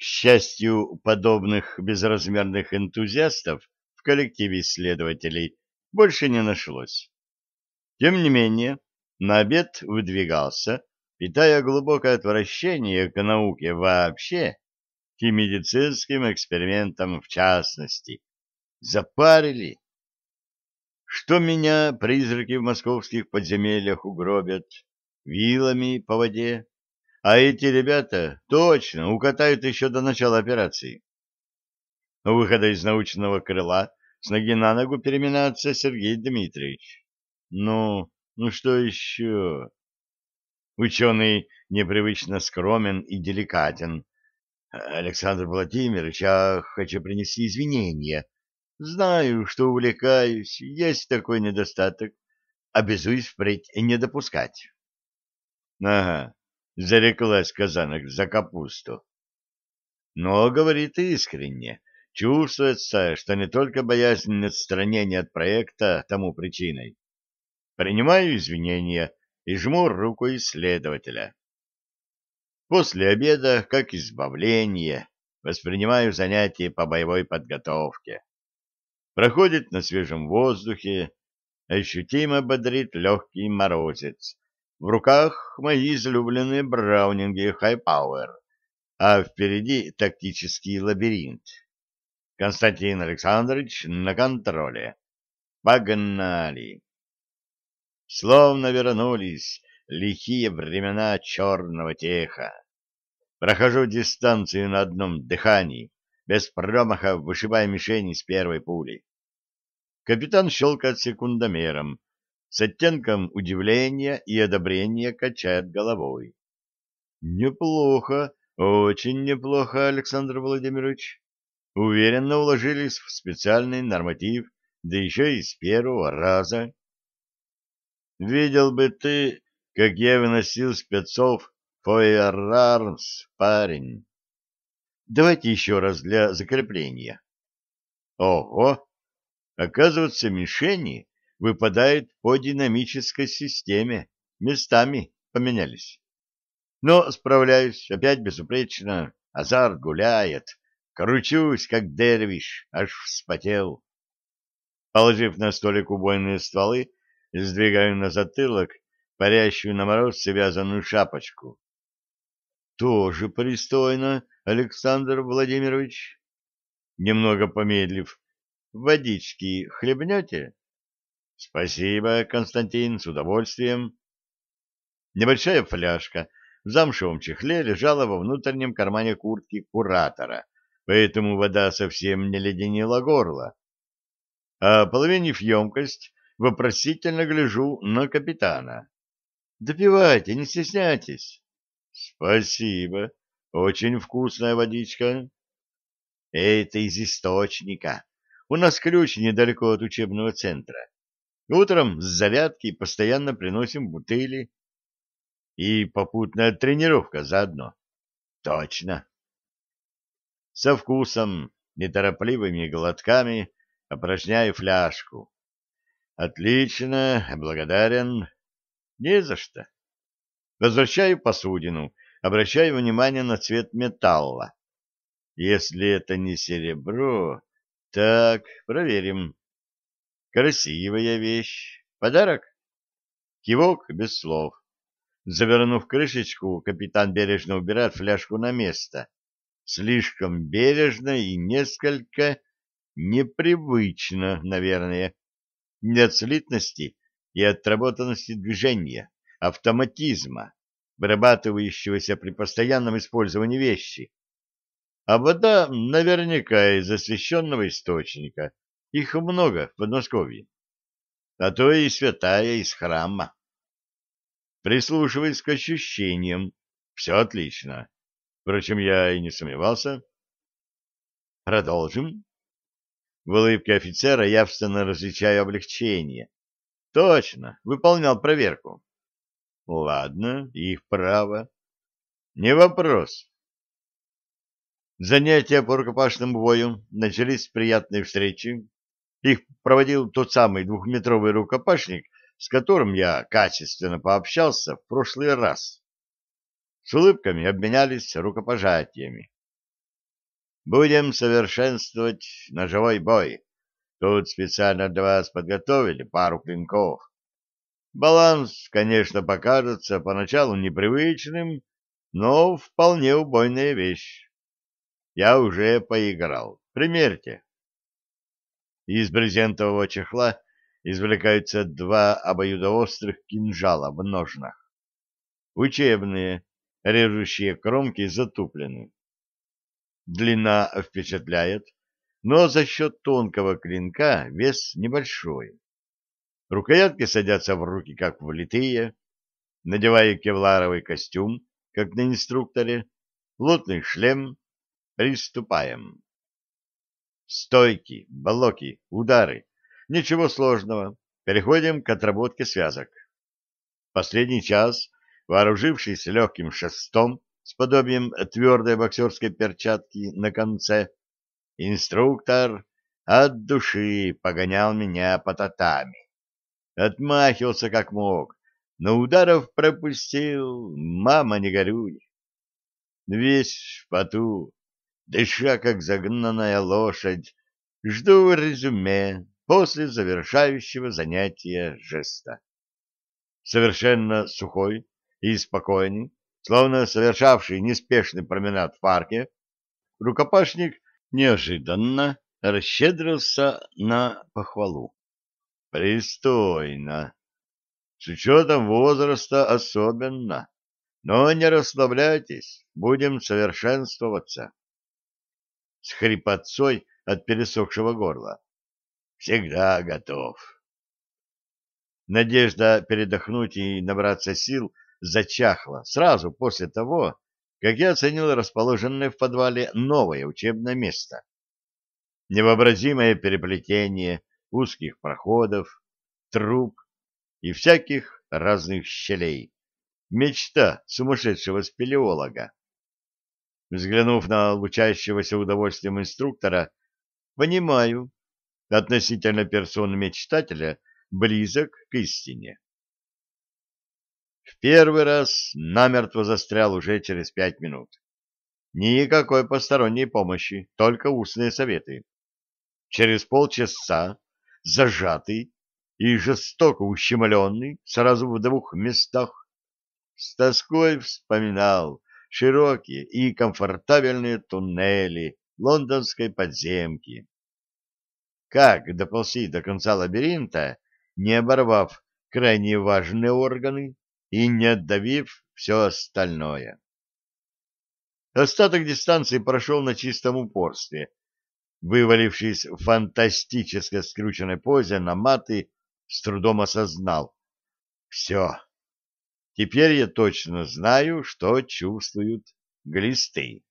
К счастью, подобных безразмерных энтузиастов в коллективе исследователей больше не нашлось. Тем не менее, на обед выдвигался, питая глубокое отвращение к науке вообще и медицинским экспериментам в частности. Запарили. Что меня призраки в московских подземельях угробят? Вилами по воде? А эти ребята точно укатают еще до начала операции. У выхода из научного крыла с ноги на ногу переминаться Сергей Дмитриевич. Ну, ну что еще? Ученый непривычно скромен и деликатен. Александр Владимирович, я хочу принести извинения. Знаю, что увлекаюсь, есть такой недостаток. Обязуюсь впредь не допускать. Ага, зареклась казанок за капусту. Но говорит искренне. Чувствуется, что не только боязнь отстранения от проекта тому причиной. Принимаю извинения и жму руку исследователя. После обеда, как избавление, воспринимаю занятия по боевой подготовке. Проходит на свежем воздухе, ощутимо бодрит легкий морозец. В руках мои излюбленные браунинги Power, а впереди тактический лабиринт. Константин Александрович на контроле. Погнали! Словно вернулись лихие времена черного теха. Прохожу дистанцию на одном дыхании, без промаха вышибая мишени с первой пули. Капитан щелкает секундомером, с оттенком удивления и одобрения качает головой. Неплохо, очень неплохо, Александр Владимирович. Уверенно уложились в специальный норматив, да еще и с первого раза. Видел бы ты, как я выносил спецов фойерармс, парень. Давайте еще раз для закрепления. Ого! Оказывается, мишени выпадают по динамической системе, местами поменялись. Но справляюсь, опять безупречно, азарт гуляет, кручусь, как дервиш, аж вспотел. Положив на столик убойные стволы, сдвигаю на затылок парящую на мороз связанную шапочку. Тоже пристойно, Александр Владимирович. Немного помедлив, водички хлебнете? Спасибо, Константин, с удовольствием. Небольшая фляжка в замшевом чехле лежала во внутреннем кармане куртки куратора, поэтому вода совсем не леденила горло. А половинив емкость, вопросительно гляжу на капитана. Допивайте, не стесняйтесь. Спасибо. Очень вкусная водичка. Это из источника. У нас ключ недалеко от учебного центра. Утром с зарядки постоянно приносим бутыли. И попутная тренировка заодно. Точно. Со вкусом, неторопливыми глотками опорожняю фляжку. Отлично, благодарен. Не за что. Возвращаю посудину, обращаю внимание на цвет металла. Если это не серебро... Так, проверим. Красивая вещь. Подарок? Кивок без слов. Завернув крышечку, капитан бережно убирает фляжку на место. Слишком бережно и несколько непривычно, наверное. Нет слитности и отработанности движения, автоматизма, вырабатывающегося при постоянном использовании вещи. А вода наверняка из освященного источника. Их много в Подмосковье. А то и святая из храма. Прислушиваясь к ощущениям, все отлично. Впрочем, я и не сомневался. Продолжим. В улыбке офицера явственно различаю облегчение. Точно, выполнял проверку. Ладно, их право. Не вопрос. Занятия по рукопашному бою начались с приятной встречи. Их проводил тот самый двухметровый рукопашник, с которым я качественно пообщался в прошлый раз. С улыбками обменялись рукопожатиями. Будем совершенствовать ножевой бой. Тут специально для вас подготовили пару клинков. Баланс, конечно, покажется поначалу непривычным, но вполне убойная вещь. Я уже поиграл. Примерьте. Из брезентового чехла извлекаются два обоюдоострых кинжала в ножнах. Учебные, режущие кромки затуплены. Длина впечатляет, но за счет тонкого клинка вес небольшой. Рукоятки садятся в руки, как влитые. Надевая кевларовый костюм, как на инструкторе, плотный шлем, приступаем. Стойки, блоки, удары. Ничего сложного. Переходим к отработке связок. Последний час, вооружившись легким шестом с подобием твердой боксерской перчатки на конце, инструктор от души погонял меня по татами. Отмахивался как мог, но ударов пропустил, мама, не горюй. Весь в поту, дыша как загнанная лошадь, жду резюме после завершающего занятия жеста. Совершенно сухой и спокойный, словно совершавший неспешный променад в парке, рукопашник неожиданно расщедрился на похвалу. Пристойно. С учетом возраста особенно. Но не расслабляйтесь, будем совершенствоваться с хрипотцой от пересохшего горла. Всегда готов. Надежда передохнуть и набраться сил зачахла сразу после того, как я оценил расположенное в подвале новое учебное место. Невообразимое переплетение узких проходов, труб и всяких разных щелей. Мечта сумасшедшего спелеолога. Взглянув на лучащегося удовольствием инструктора, понимаю, относительно персоны мечтателя близок к истине. В первый раз намертво застрял уже через пять минут. Никакой посторонней помощи, только устные советы. Через полчаса, зажатый и жестоко ущемленный сразу в двух местах, с тоской вспоминал, широкие и комфортабельные туннели лондонской подземки. Как доползти до конца лабиринта, не оборвав крайне важные органы и не отдавив все остальное? Остаток дистанции прошел на чистом упорстве. Вывалившись в фантастически скрученной позе на маты, с трудом осознал. Все, Теперь я точно знаю, что чувствуют глисты.